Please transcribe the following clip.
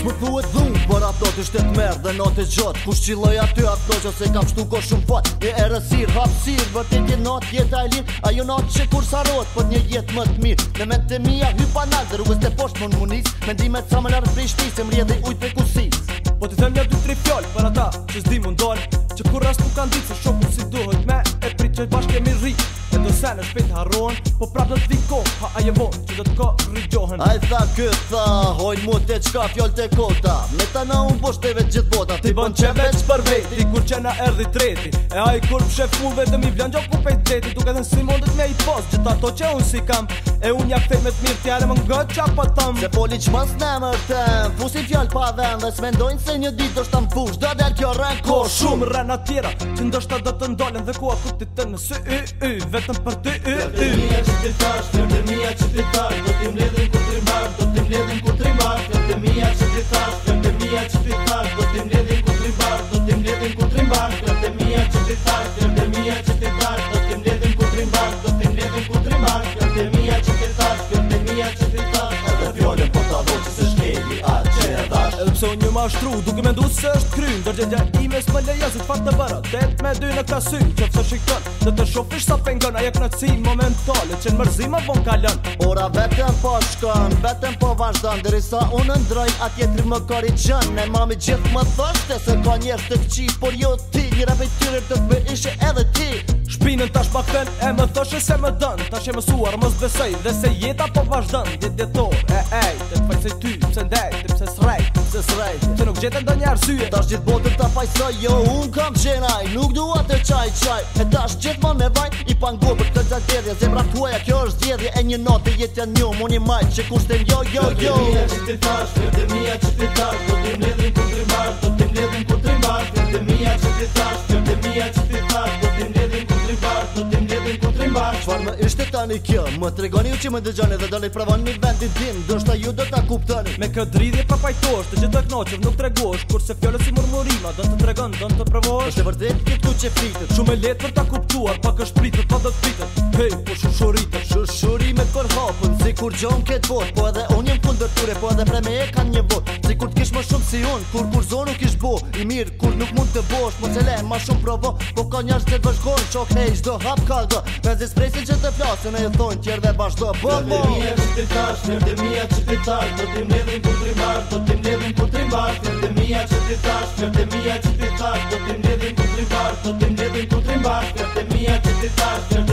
Kush më thuhet dhu, por ato të shtet merë dhe natë e Kush qiloj aty ato që se kam shtu ko shumë fat E e rësir, hapsir, vërtet e natë jetë a elin Ajo natë që kur sarot, për po një jetë më të mirë Në me të mija hy pa nalë, dhe rrugës të poshtë më në munis Me ndime sa më lartë prej shtisë, e më dhe ujtë për kusis Po të them një dy tri fjallë, për ata që zdi mundon Që kur rastu kanë ditë, se shumë si duhet me E prit që bashkë kemi rritë Se në shpejt Po prap do t'viko Ha a je bon që do t'ko rrgjohen A i tha kët tha Hojnë mu t'e qka fjoll t'e kota Me ta na unë bosht e gjithë bota Ti bon qeve që për veti Ti kur qena erdi treti E a i kur shef mu vetëm i vlan gjo ku pej t'deti Tuk edhe në si mundet me i pos Gjitha to që unë si kam E unë ja me t'mirë t'jare më ngët qa Se poli që mas ne më rëtëm Fusi pa dhen dhe s'me ndojnë se një dit kjo shumë Që do të dhe ku në sy y, y, Vetëm për ty Do të mija që ti do të mija që ti thash të mledhin do të mledhin ku të Do që ti të mija që Do të mledhin ku të do të mledhin ku të imbar Do të mija që do të mija që Do të Do mija që do të mija që po të avoqë se shkeli atë që e dash më shtru, duke mendu se është krynë Dërgjendja i mes më leja si të fatë në bërë Tet me dy në kasy që të shikën Dhe të shofish sa pengën Aja knëtësi momentale që në mërzi më vonë kalën Ora vetëm po shkën, vetëm po vazhdan Dëri unë ndroj, a tjetëri më kari gjënë Ne mami gjithë më thoshte se ka njerës të këqi Por jo ti, një rapi tyrir të të bërë ishe edhe ti Shpinën tash bakën e më thoshe se më dënë Tash e mësuar mës besoj dhe se jeta po vazhdan Djetë djetë e ej, dhe të fajtë se ty, pëse ndaj, të pëse srejt, pëse srejt gjetën do një arsye Tash gjithë botën të fajsoj Jo, unë kam qenaj Nuk dua të qaj, qaj E tash gjithë mon me vajt I pangu për të gjatërje Zemra rathuaja, kjo është djedhje E një notë e jetë janë një Moni majtë që kur jo, jo, jo Do mija që të tash Do mija që të tash Do të mledhin ku të Do të mledhin ku të rimash mija që të tash Do të mija që të tash Do ku Do të bimba Qfar më ishte tani kjo Më tregoni u që më dëgjoni Dhe doli pravon një vend din, tim Do ju do ta kuptoni Me këtë dridhje pa pajtosh Të gjithë të knoqëm nuk tregosh Kurse se fjole si murmurima Do të tregon, do në të pravosh Do shte vërdet të këtu që fritët Shume letë për ta kuptuar Pak është pritët, pa do të Hej, po shushurit Shushurit me kër hapën Si kur gjojnë këtë bot Po edhe unë jëmë punë ture, Po edhe preme e kanë një bot Si kur t'kish më shumë si unë Kur kur zonë nuk ish bo I mirë kur nuk mund të bosh Po cële ma shumë provo Po ka njërës të të bëshkojnë Qo kënë e shdo hap kaldo Me zi sprej si që të flasë Në e thonë tjerë dhe bashdo Po po Në lirë mija që t'i Në lirë mija që Do tim lirën për trimar Do tim lirën për trimar Në mija që t'i Në mija që Do tim lirën për bashkë Do tim lirën për trimar Në mija që